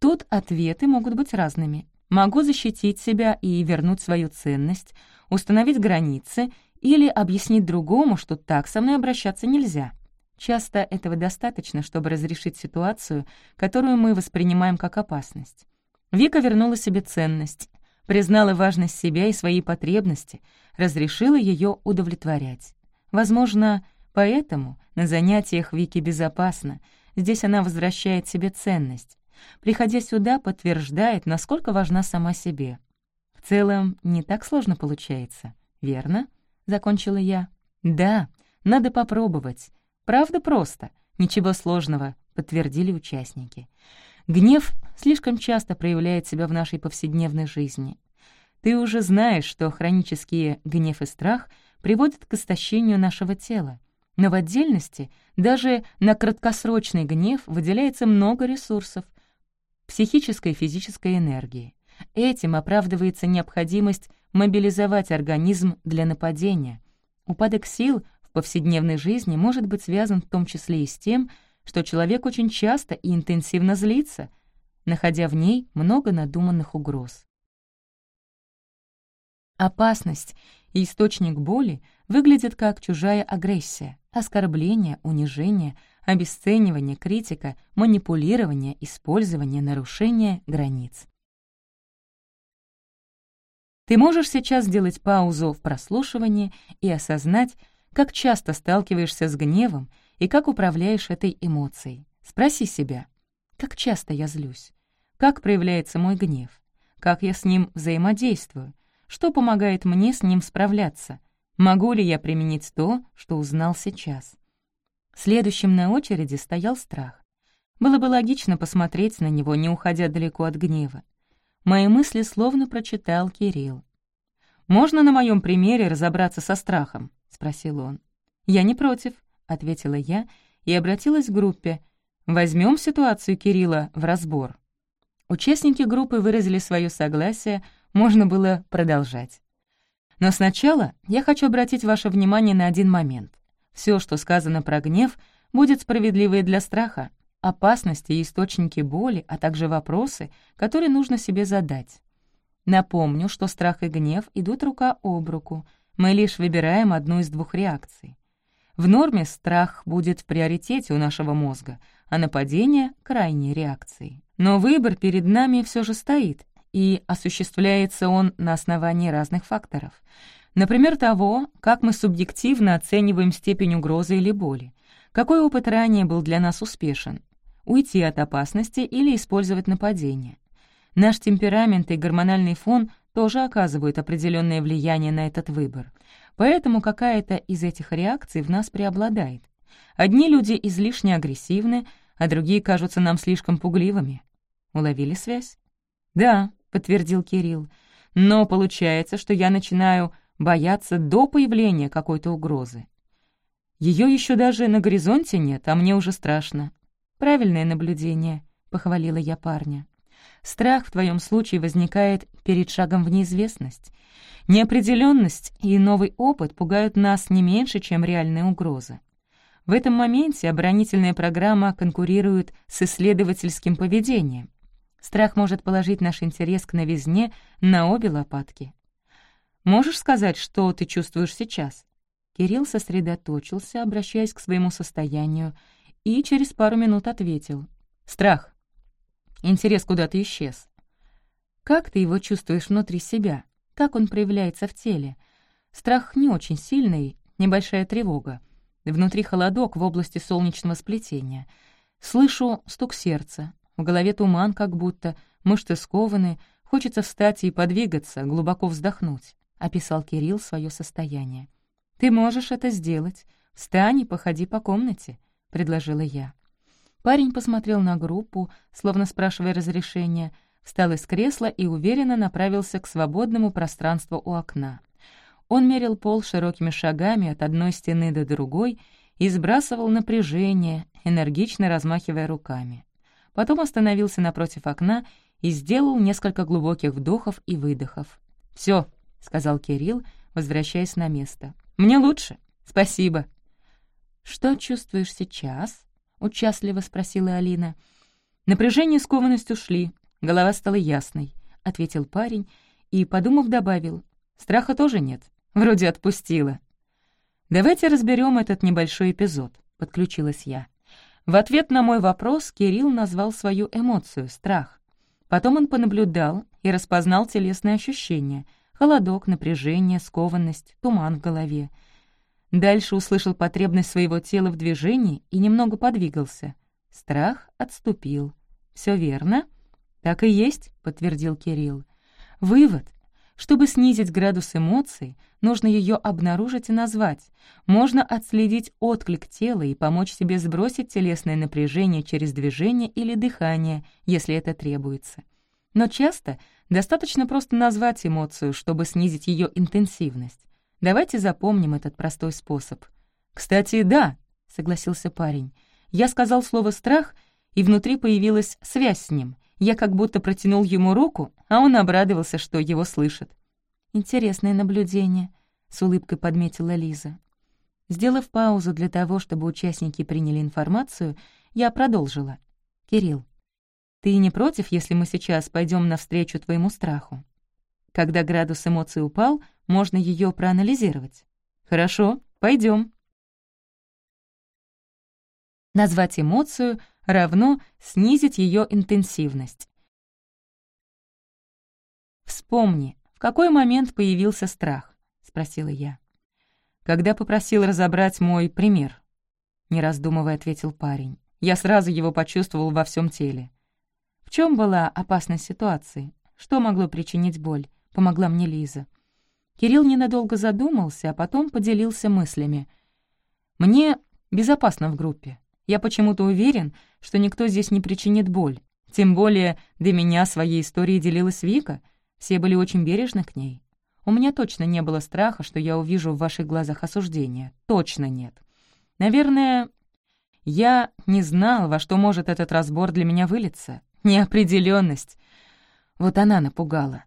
Тут ответы могут быть разными. Могу защитить себя и вернуть свою ценность, установить границы или объяснить другому, что так со мной обращаться нельзя. Часто этого достаточно, чтобы разрешить ситуацию, которую мы воспринимаем как опасность. Вика вернула себе ценность, признала важность себя и свои потребности, разрешила ее удовлетворять. Возможно, поэтому на занятиях Вики безопасно, здесь она возвращает себе ценность. Приходя сюда, подтверждает, насколько важна сама себе. В целом, не так сложно получается, верно? Закончила я. Да, надо попробовать. Правда просто, ничего сложного, подтвердили участники. Гнев слишком часто проявляет себя в нашей повседневной жизни. Ты уже знаешь, что хронические гнев и страх приводят к истощению нашего тела, но в отдельности даже на краткосрочный гнев выделяется много ресурсов, психической и физической энергии. Этим оправдывается необходимость мобилизовать организм для нападения. Упадок сил в повседневной жизни может быть связан в том числе и с тем, что человек очень часто и интенсивно злится, находя в ней много надуманных угроз. Опасность и источник боли выглядят как чужая агрессия, оскорбление, унижение, обесценивание, критика, манипулирование, использование, нарушение границ. Ты можешь сейчас сделать паузу в прослушивании и осознать, как часто сталкиваешься с гневом и как управляешь этой эмоцией. Спроси себя, как часто я злюсь? Как проявляется мой гнев? Как я с ним взаимодействую? Что помогает мне с ним справляться? Могу ли я применить то, что узнал сейчас? Следующим на очереди стоял страх. Было бы логично посмотреть на него, не уходя далеко от гнева. Мои мысли словно прочитал Кирилл. «Можно на моем примере разобраться со страхом?» — спросил он. «Я не против», — ответила я и обратилась к группе. «Возьмем ситуацию Кирилла в разбор». Участники группы выразили свое согласие, можно было продолжать. Но сначала я хочу обратить ваше внимание на один момент. Все, что сказано про гнев, будет справедливо и для страха, опасности и источники боли, а также вопросы, которые нужно себе задать. Напомню, что страх и гнев идут рука об руку, мы лишь выбираем одну из двух реакций. В норме страх будет в приоритете у нашего мозга, а нападение — крайней реакцией. Но выбор перед нами все же стоит, и осуществляется он на основании разных факторов. Например, того, как мы субъективно оцениваем степень угрозы или боли, какой опыт ранее был для нас успешен, уйти от опасности или использовать нападение. Наш темперамент и гормональный фон тоже оказывают определенное влияние на этот выбор — Поэтому какая-то из этих реакций в нас преобладает. Одни люди излишне агрессивны, а другие кажутся нам слишком пугливыми. Уловили связь? «Да», — подтвердил Кирилл. «Но получается, что я начинаю бояться до появления какой-то угрозы. Ее еще даже на горизонте нет, а мне уже страшно». «Правильное наблюдение», — похвалила я парня. «Страх в твоем случае возникает перед шагом в неизвестность. Неопределенность и новый опыт пугают нас не меньше, чем реальные угрозы. В этом моменте оборонительная программа конкурирует с исследовательским поведением. Страх может положить наш интерес к новизне на обе лопатки. «Можешь сказать, что ты чувствуешь сейчас?» Кирилл сосредоточился, обращаясь к своему состоянию, и через пару минут ответил. «Страх. Интерес куда-то исчез. Как ты его чувствуешь внутри себя?» Как он проявляется в теле? Страх не очень сильный, небольшая тревога. Внутри холодок в области солнечного сплетения. Слышу стук сердца. В голове туман как будто, мышцы скованы, хочется встать и подвигаться, глубоко вздохнуть. — описал Кирилл свое состояние. «Ты можешь это сделать. Встань и походи по комнате», — предложила я. Парень посмотрел на группу, словно спрашивая разрешения, встал из кресла и уверенно направился к свободному пространству у окна. Он мерил пол широкими шагами от одной стены до другой и сбрасывал напряжение, энергично размахивая руками. Потом остановился напротив окна и сделал несколько глубоких вдохов и выдохов. Все, сказал Кирилл, возвращаясь на место. «Мне лучше. Спасибо». «Что чувствуешь сейчас?» — участливо спросила Алина. Напряжение и скованность ушли, голова стала ясной, — ответил парень и, подумав, добавил. «Страха тоже нет. Вроде отпустила». «Давайте разберем этот небольшой эпизод», — подключилась я. В ответ на мой вопрос Кирилл назвал свою эмоцию — страх. Потом он понаблюдал и распознал телесные ощущения — холодок, напряжение, скованность, туман в голове — Дальше услышал потребность своего тела в движении и немного подвигался. Страх отступил. Все верно?» «Так и есть», — подтвердил Кирилл. «Вывод. Чтобы снизить градус эмоций, нужно ее обнаружить и назвать. Можно отследить отклик тела и помочь себе сбросить телесное напряжение через движение или дыхание, если это требуется. Но часто достаточно просто назвать эмоцию, чтобы снизить ее интенсивность. Давайте запомним этот простой способ. «Кстати, да», — согласился парень. Я сказал слово «страх», и внутри появилась связь с ним. Я как будто протянул ему руку, а он обрадовался, что его слышат. «Интересное наблюдение», — с улыбкой подметила Лиза. Сделав паузу для того, чтобы участники приняли информацию, я продолжила. «Кирилл, ты не против, если мы сейчас пойдем навстречу твоему страху? Когда градус эмоций упал, можно ее проанализировать. Хорошо, пойдем. Назвать эмоцию равно снизить ее интенсивность. «Вспомни, в какой момент появился страх?» — спросила я. «Когда попросил разобрать мой пример», — не раздумывая ответил парень. Я сразу его почувствовал во всем теле. В чем была опасность ситуации? Что могло причинить боль? помогла мне Лиза. Кирилл ненадолго задумался, а потом поделился мыслями. «Мне безопасно в группе. Я почему-то уверен, что никто здесь не причинит боль. Тем более до меня своей историей делилась Вика. Все были очень бережны к ней. У меня точно не было страха, что я увижу в ваших глазах осуждение. Точно нет. Наверное, я не знал, во что может этот разбор для меня вылиться. Неопределенность. Вот она напугала.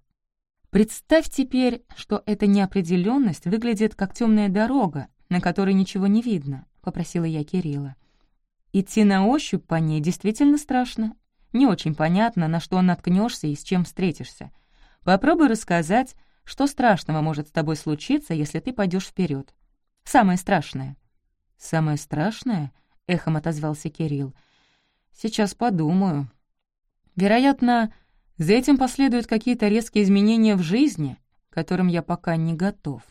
Представь теперь, что эта неопределенность выглядит как темная дорога, на которой ничего не видно, — попросила я Кирилла. Идти на ощупь по ней действительно страшно. Не очень понятно, на что наткнешься и с чем встретишься. Попробуй рассказать, что страшного может с тобой случиться, если ты пойдешь вперед. Самое страшное. «Самое страшное?» — эхом отозвался Кирилл. «Сейчас подумаю. Вероятно, за этим последуют какие-то резкие изменения в жизни, которым я пока не готов.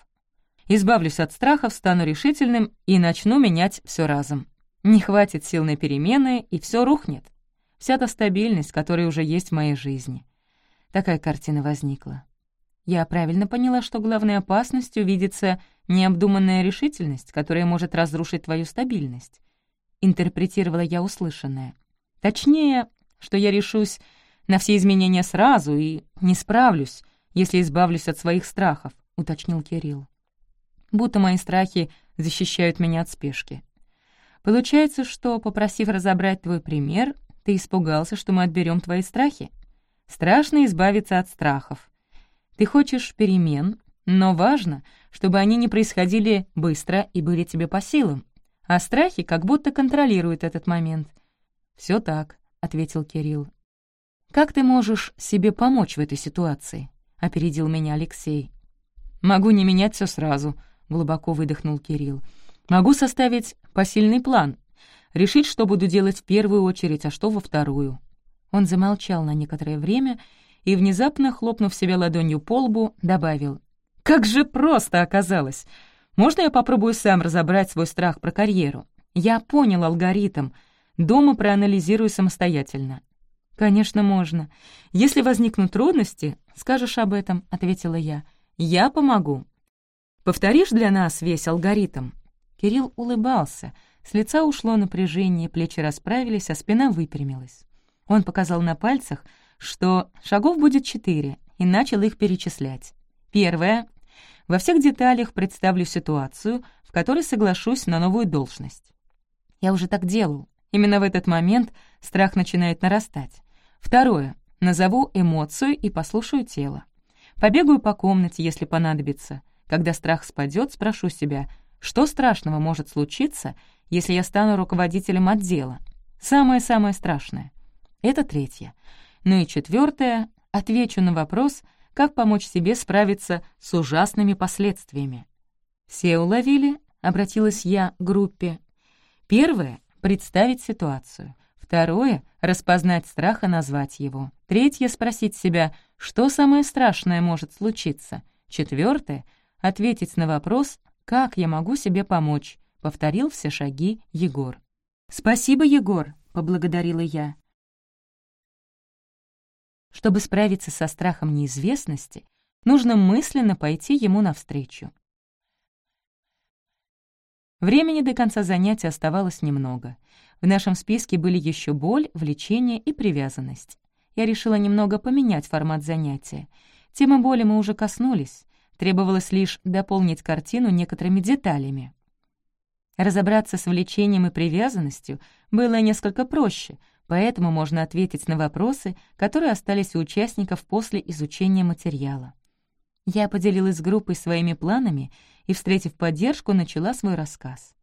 Избавлюсь от страхов, стану решительным и начну менять все разом. Не хватит сил на перемены, и все рухнет. Вся та стабильность, которая уже есть в моей жизни. Такая картина возникла. Я правильно поняла, что главной опасностью видится необдуманная решительность, которая может разрушить твою стабильность. Интерпретировала я услышанное. Точнее, что я решусь на все изменения сразу и не справлюсь, если избавлюсь от своих страхов», — уточнил Кирилл. «Будто мои страхи защищают меня от спешки. Получается, что, попросив разобрать твой пример, ты испугался, что мы отберем твои страхи? Страшно избавиться от страхов. Ты хочешь перемен, но важно, чтобы они не происходили быстро и были тебе по силам. А страхи как будто контролируют этот момент. Все так», — ответил Кирилл. «Как ты можешь себе помочь в этой ситуации?» — опередил меня Алексей. «Могу не менять все сразу», — глубоко выдохнул Кирилл. «Могу составить посильный план, решить, что буду делать в первую очередь, а что во вторую». Он замолчал на некоторое время и, внезапно хлопнув себя ладонью по лбу, добавил. «Как же просто оказалось! Можно я попробую сам разобрать свой страх про карьеру? Я понял алгоритм, дома проанализирую самостоятельно. «Конечно, можно. Если возникнут трудности, скажешь об этом», — ответила я. Я помогу. Повторишь для нас весь алгоритм?» Кирилл улыбался, с лица ушло напряжение, плечи расправились, а спина выпрямилась. Он показал на пальцах, что шагов будет четыре, и начал их перечислять. Первое. Во всех деталях представлю ситуацию, в которой соглашусь на новую должность. Я уже так делал. Именно в этот момент страх начинает нарастать. Второе. Назову эмоцию и послушаю тело. Побегаю по комнате, если понадобится. Когда страх спадет, спрошу себя, что страшного может случиться, если я стану руководителем отдела? Самое-самое страшное. Это третье. Ну и четвертое. Отвечу на вопрос, как помочь себе справиться с ужасными последствиями. «Все уловили?» — обратилась я к группе. Первое — представить ситуацию. Второе — распознать страх и назвать его. Третье — спросить себя, что самое страшное может случиться. Четвертое — ответить на вопрос, как я могу себе помочь, повторил все шаги Егор. «Спасибо, Егор», — поблагодарила я. Чтобы справиться со страхом неизвестности, нужно мысленно пойти ему навстречу. Времени до конца занятия оставалось немного. В нашем списке были еще боль, влечение и привязанность. Я решила немного поменять формат занятия. Темы боли мы уже коснулись. Требовалось лишь дополнить картину некоторыми деталями. Разобраться с влечением и привязанностью было несколько проще, поэтому можно ответить на вопросы, которые остались у участников после изучения материала. Я поделилась с группой своими планами и, встретив поддержку, начала свой рассказ.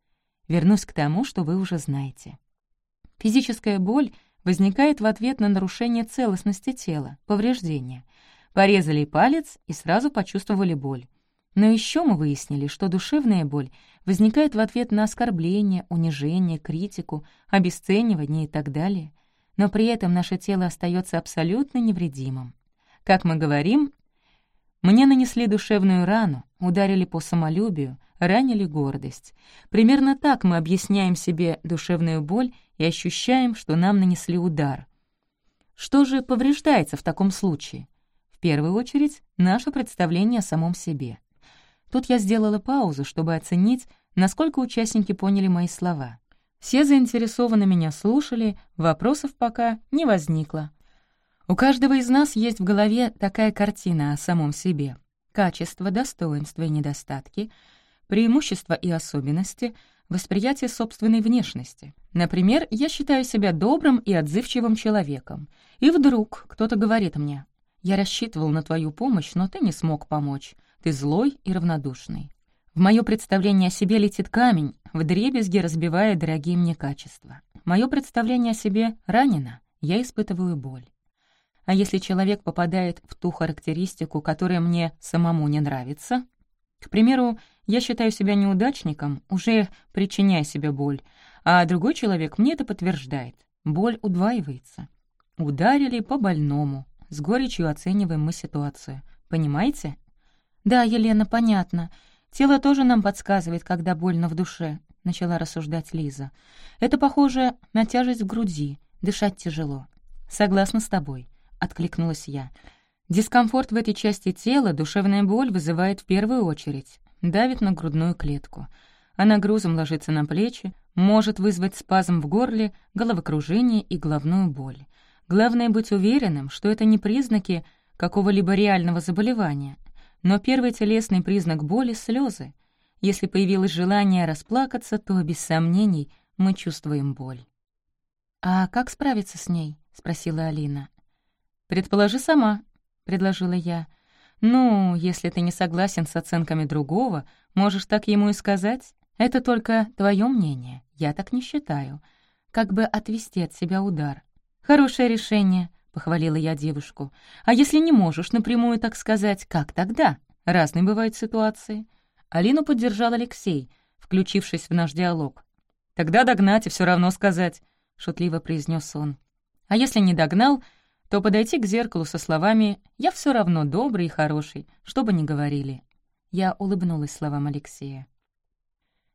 Вернусь к тому, что вы уже знаете. Физическая боль возникает в ответ на нарушение целостности тела, повреждения. Порезали палец и сразу почувствовали боль. Но еще мы выяснили, что душевная боль возникает в ответ на оскорбление, унижение, критику, обесценивание и так далее. Но при этом наше тело остается абсолютно невредимым. Как мы говорим, мне нанесли душевную рану, ударили по самолюбию, ранили гордость. Примерно так мы объясняем себе душевную боль и ощущаем, что нам нанесли удар. Что же повреждается в таком случае? В первую очередь, наше представление о самом себе. Тут я сделала паузу, чтобы оценить, насколько участники поняли мои слова. Все заинтересованно меня слушали, вопросов пока не возникло. У каждого из нас есть в голове такая картина о самом себе. Качества, достоинства и недостатки, преимущества и особенности, восприятие собственной внешности. Например, я считаю себя добрым и отзывчивым человеком. И вдруг кто-то говорит мне, «Я рассчитывал на твою помощь, но ты не смог помочь. Ты злой и равнодушный». В мое представление о себе летит камень, вдребезги разбивая дорогие мне качества. Мое представление о себе ранено, я испытываю боль. А если человек попадает в ту характеристику, которая мне самому не нравится? К примеру, я считаю себя неудачником, уже причиняя себе боль, а другой человек мне это подтверждает. Боль удваивается. Ударили по больному. С горечью оцениваем мы ситуацию. Понимаете? «Да, Елена, понятно. Тело тоже нам подсказывает, когда больно в душе», — начала рассуждать Лиза. «Это похоже на тяжесть в груди, дышать тяжело. Согласна с тобой. — откликнулась я. Дискомфорт в этой части тела душевная боль вызывает в первую очередь, давит на грудную клетку. Она грузом ложится на плечи, может вызвать спазм в горле, головокружение и головную боль. Главное быть уверенным, что это не признаки какого-либо реального заболевания. Но первый телесный признак боли — слезы. Если появилось желание расплакаться, то, без сомнений, мы чувствуем боль. «А как справиться с ней?» — спросила Алина. «Предположи сама», — предложила я. «Ну, если ты не согласен с оценками другого, можешь так ему и сказать. Это только твое мнение, я так не считаю. Как бы отвести от себя удар. Хорошее решение», — похвалила я девушку. «А если не можешь напрямую так сказать, как тогда? Разные бывают ситуации». Алину поддержал Алексей, включившись в наш диалог. «Тогда догнать и все равно сказать», — шутливо произнес он. «А если не догнал, то подойти к зеркалу со словами «Я все равно добрый и хороший», что бы ни говорили. Я улыбнулась словам Алексея.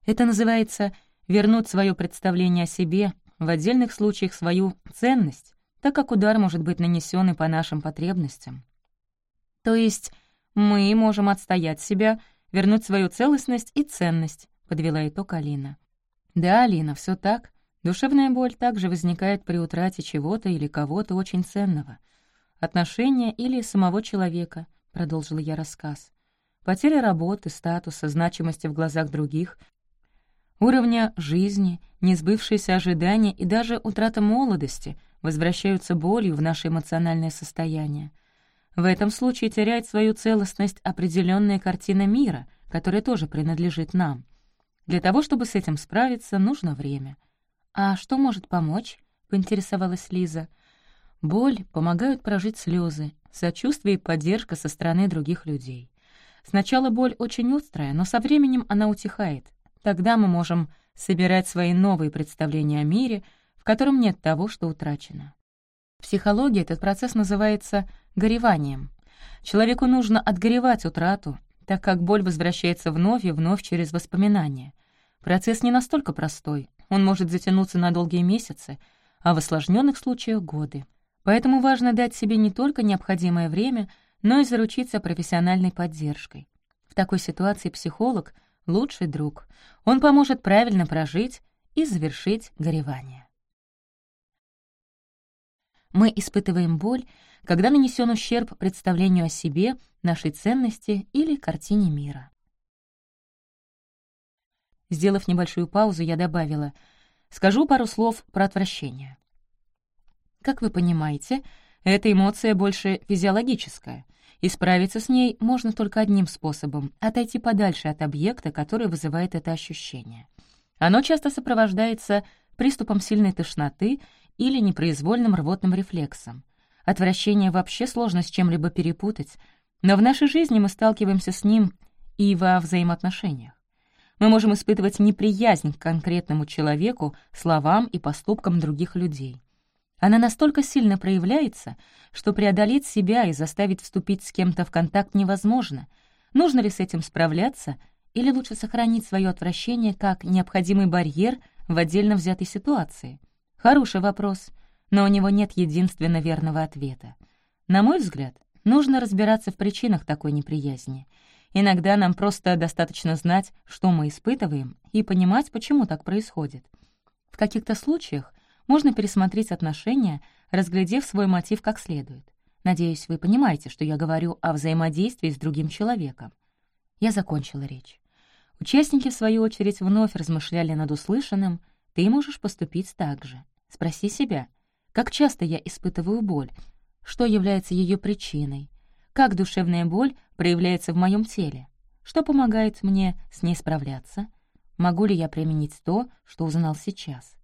Это называется вернуть свое представление о себе, в отдельных случаях свою ценность, так как удар может быть нанесен и по нашим потребностям. То есть мы можем отстоять себя, вернуть свою целостность и ценность», — подвела итог Алина. «Да, Алина, все так. Душевная боль также возникает при утрате чего-то или кого-то очень ценного. Отношения или самого человека», — продолжила я рассказ. «Потеря работы, статуса, значимости в глазах других, уровня жизни, несбывшиеся ожидания и даже утрата молодости возвращаются болью в наше эмоциональное состояние. В этом случае теряет свою целостность определенная картина мира, которая тоже принадлежит нам. Для того, чтобы с этим справиться, нужно время. «А что может помочь?» — поинтересовалась Лиза. «Боль помогают прожить слезы, сочувствие и поддержка со стороны других людей. Сначала боль очень острая, но со временем она утихает. Тогда мы можем собирать свои новые представления о мире, в котором нет того, что утрачено. В психологии этот процесс называется гореванием. Человеку нужно отгоревать утрату, так как боль возвращается вновь и вновь через воспоминания. Процесс не настолько простой, он может затянуться на долгие месяцы, а в осложненных случаях — годы. Поэтому важно дать себе не только необходимое время, но и заручиться профессиональной поддержкой. В такой ситуации психолог — лучший друг. Он поможет правильно прожить и завершить горевание. Мы испытываем боль, когда нанесен ущерб представлению о себе, нашей ценности или картине мира. Сделав небольшую паузу, я добавила, скажу пару слов про отвращение. Как вы понимаете, эта эмоция больше физиологическая, и справиться с ней можно только одним способом — отойти подальше от объекта, который вызывает это ощущение. Оно часто сопровождается приступом сильной тошноты или непроизвольным рвотным рефлексом. Отвращение вообще сложно с чем-либо перепутать, но в нашей жизни мы сталкиваемся с ним и во взаимоотношениях. Мы можем испытывать неприязнь к конкретному человеку, словам и поступкам других людей. Она настолько сильно проявляется, что преодолеть себя и заставить вступить с кем-то в контакт невозможно. Нужно ли с этим справляться, или лучше сохранить свое отвращение как необходимый барьер в отдельно взятой ситуации? Хороший вопрос, но у него нет единственно верного ответа. На мой взгляд, нужно разбираться в причинах такой неприязни. Иногда нам просто достаточно знать, что мы испытываем, и понимать, почему так происходит. В каких-то случаях можно пересмотреть отношения, разглядев свой мотив как следует. Надеюсь, вы понимаете, что я говорю о взаимодействии с другим человеком. Я закончила речь. Участники, в свою очередь, вновь размышляли над услышанным, ты можешь поступить так же. Спроси себя, как часто я испытываю боль, что является ее причиной, как душевная боль проявляется в моем теле, что помогает мне с ней справляться, могу ли я применить то, что узнал сейчас.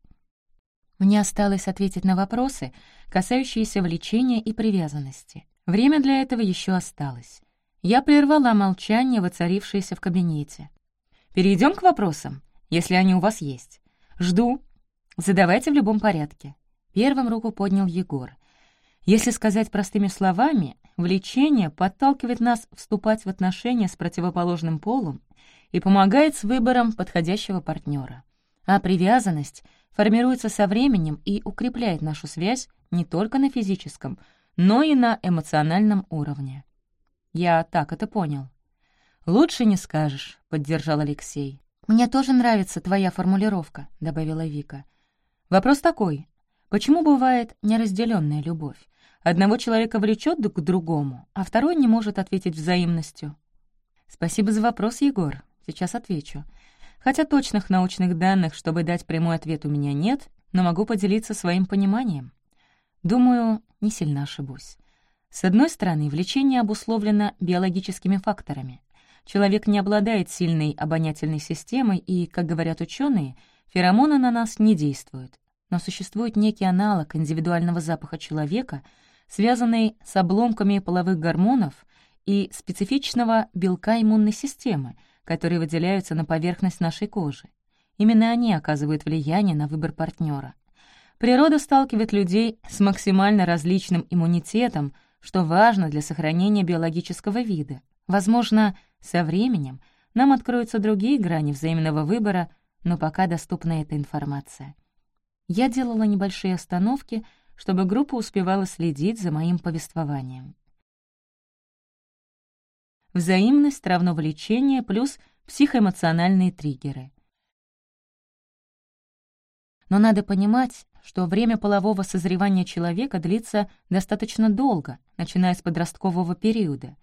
Мне осталось ответить на вопросы, касающиеся влечения и привязанности. Время для этого еще осталось. Я прервала молчание, воцарившееся в кабинете. Перейдем к вопросам, если они у вас есть. Жду, Задавайте в любом порядке. Первым руку поднял Егор. Если сказать простыми словами, влечение подталкивает нас вступать в отношения с противоположным полом и помогает с выбором подходящего партнера. А привязанность формируется со временем и укрепляет нашу связь не только на физическом, но и на эмоциональном уровне. Я так это понял. «Лучше не скажешь», — поддержал Алексей. «Мне тоже нравится твоя формулировка», — добавила Вика. Вопрос такой. Почему бывает неразделенная любовь? Одного человека влечет к другому, а второй не может ответить взаимностью. Спасибо за вопрос, Егор. Сейчас отвечу. Хотя точных научных данных, чтобы дать прямой ответ, у меня нет, но могу поделиться своим пониманием. Думаю, не сильно ошибусь. С одной стороны, влечение обусловлено биологическими факторами. Человек не обладает сильной обонятельной системой, и, как говорят ученые, Феромоны на нас не действуют, но существует некий аналог индивидуального запаха человека, связанный с обломками половых гормонов и специфичного белка иммунной системы, которые выделяются на поверхность нашей кожи. Именно они оказывают влияние на выбор партнера. Природа сталкивает людей с максимально различным иммунитетом, что важно для сохранения биологического вида. Возможно, со временем нам откроются другие грани взаимного выбора — но пока доступна эта информация. Я делала небольшие остановки, чтобы группа успевала следить за моим повествованием. Взаимность равно влечение плюс психоэмоциональные триггеры. Но надо понимать, что время полового созревания человека длится достаточно долго, начиная с подросткового периода.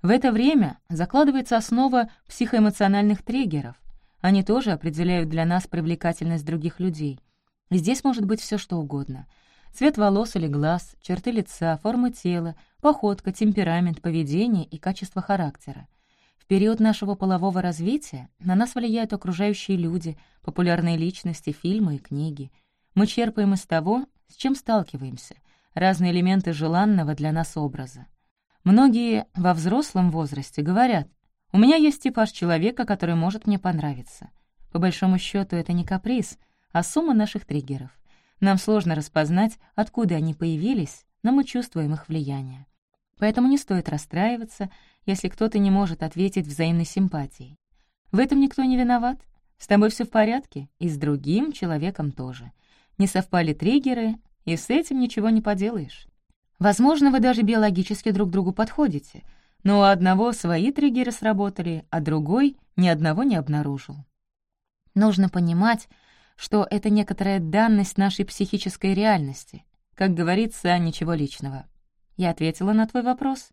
В это время закладывается основа психоэмоциональных триггеров. Они тоже определяют для нас привлекательность других людей. Здесь может быть все что угодно. Цвет волос или глаз, черты лица, форма тела, походка, темперамент, поведение и качество характера. В период нашего полового развития на нас влияют окружающие люди, популярные личности, фильмы и книги — мы черпаем из того, с чем сталкиваемся, разные элементы желанного для нас образа. Многие во взрослом возрасте говорят, «У меня есть типаж человека, который может мне понравиться». По большому счету это не каприз, а сумма наших триггеров. Нам сложно распознать, откуда они появились, но мы чувствуем их влияние. Поэтому не стоит расстраиваться, если кто-то не может ответить взаимной симпатией. В этом никто не виноват. С тобой все в порядке, и с другим человеком тоже — не совпали триггеры, и с этим ничего не поделаешь. Возможно, вы даже биологически друг другу подходите, но у одного свои триггеры сработали, а другой ни одного не обнаружил. Нужно понимать, что это некоторая данность нашей психической реальности. Как говорится, ничего личного. Я ответила на твой вопрос.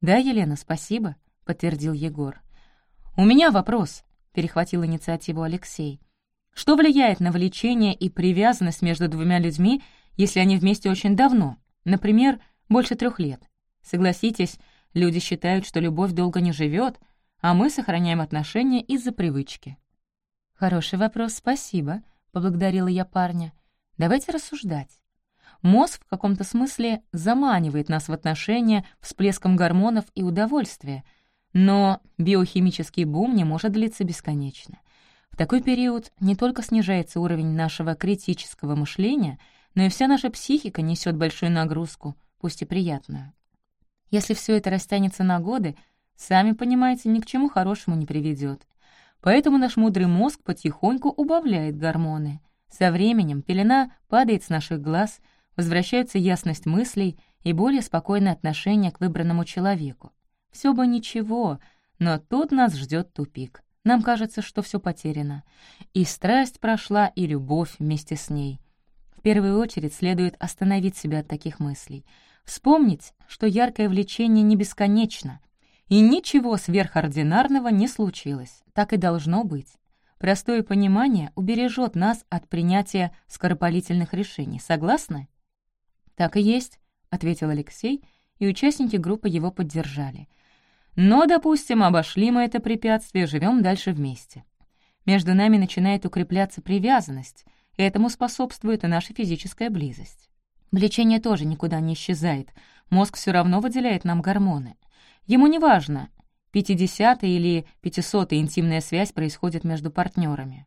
«Да, Елена, спасибо», — подтвердил Егор. «У меня вопрос», — перехватил инициативу Алексей. Что влияет на влечение и привязанность между двумя людьми, если они вместе очень давно, например, больше трех лет? Согласитесь, люди считают, что любовь долго не живет, а мы сохраняем отношения из-за привычки. «Хороший вопрос, спасибо», — поблагодарила я парня. «Давайте рассуждать. Мозг в каком-то смысле заманивает нас в отношения всплеском гормонов и удовольствия, но биохимический бум не может длиться бесконечно. В такой период не только снижается уровень нашего критического мышления, но и вся наша психика несет большую нагрузку, пусть и приятную. Если все это растянется на годы, сами понимаете, ни к чему хорошему не приведет. Поэтому наш мудрый мозг потихоньку убавляет гормоны. Со временем пелена падает с наших глаз, возвращается ясность мыслей и более спокойное отношение к выбранному человеку. Все бы ничего, но тут нас ждет тупик. Нам кажется, что все потеряно. И страсть прошла, и любовь вместе с ней. В первую очередь следует остановить себя от таких мыслей. Вспомнить, что яркое влечение не бесконечно, и ничего сверхординарного не случилось. Так и должно быть. Простое понимание убережет нас от принятия скоропалительных решений. Согласны? «Так и есть», — ответил Алексей, и участники группы его поддержали — но, допустим, обошли мы это препятствие, живем дальше вместе. Между нами начинает укрепляться привязанность, и этому способствует и наша физическая близость. Влечение тоже никуда не исчезает, мозг все равно выделяет нам гормоны. Ему не важно, 50 или 500 интимная связь происходит между партнерами.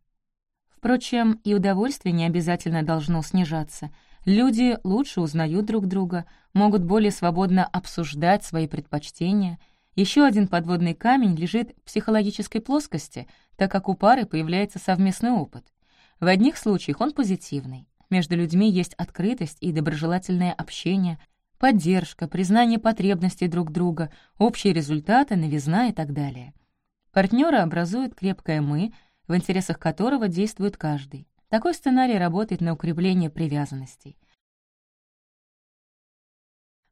Впрочем, и удовольствие не обязательно должно снижаться. Люди лучше узнают друг друга, могут более свободно обсуждать свои предпочтения — еще один подводный камень лежит в психологической плоскости, так как у пары появляется совместный опыт. В одних случаях он позитивный. Между людьми есть открытость и доброжелательное общение, поддержка, признание потребностей друг друга, общие результаты, новизна и так далее. Партнеры образуют крепкое «мы», в интересах которого действует каждый. Такой сценарий работает на укрепление привязанностей.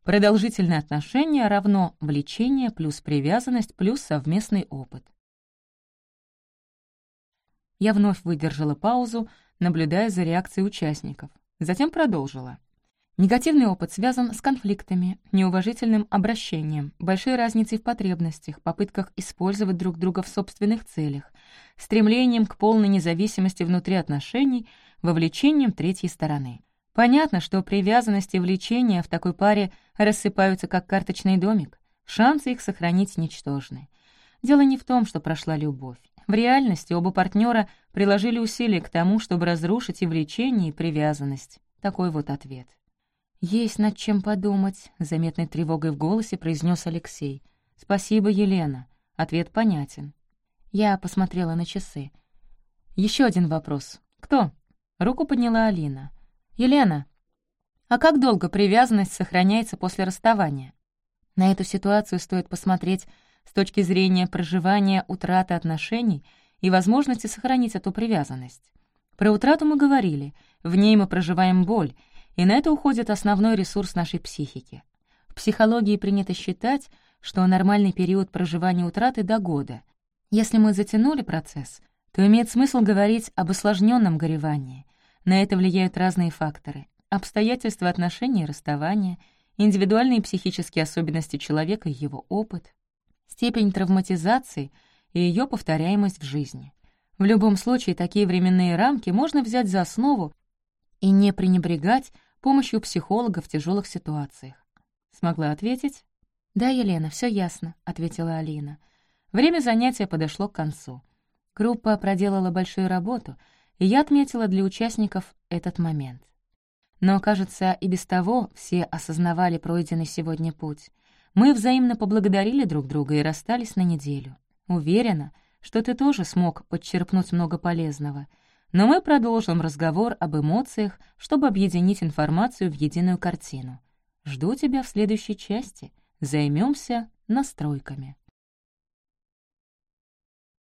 Продолжительное отношение равно влечение плюс привязанность плюс совместный опыт. Я вновь выдержала паузу, наблюдая за реакцией участников. Затем продолжила. Негативный опыт связан с конфликтами, неуважительным обращением, большой разницей в потребностях, попытках использовать друг друга в собственных целях, стремлением к полной независимости внутри отношений, вовлечением третьей стороны. Понятно, что привязанность и влечение в такой паре рассыпаются как карточный домик, шансы их сохранить ничтожны. Дело не в том, что прошла любовь. В реальности оба партнера приложили усилия к тому, чтобы разрушить и влечение, и привязанность. Такой вот ответ. «Есть над чем подумать», — заметной тревогой в голосе произнес Алексей. «Спасибо, Елена. Ответ понятен». Я посмотрела на часы. Еще один вопрос. Кто?» Руку подняла Алина. «Елена, а как долго привязанность сохраняется после расставания?» На эту ситуацию стоит посмотреть с точки зрения проживания утраты отношений и возможности сохранить эту привязанность. Про утрату мы говорили, в ней мы проживаем боль, и на это уходит основной ресурс нашей психики. В психологии принято считать, что нормальный период проживания утраты до года. Если мы затянули процесс, то имеет смысл говорить об осложненном горевании. На это влияют разные факторы — обстоятельства отношений и расставания, индивидуальные психические особенности человека и его опыт, степень травматизации и ее повторяемость в жизни. В любом случае, такие временные рамки можно взять за основу и не пренебрегать помощью психолога в тяжелых ситуациях. Смогла ответить? «Да, Елена, все ясно», — ответила Алина. Время занятия подошло к концу. Группа проделала большую работу, и я отметила для участников этот момент. Но, кажется, и без того все осознавали пройденный сегодня путь. Мы взаимно поблагодарили друг друга и расстались на неделю. Уверена, что ты тоже смог подчерпнуть много полезного. Но мы продолжим разговор об эмоциях, чтобы объединить информацию в единую картину. Жду тебя в следующей части. Займемся настройками.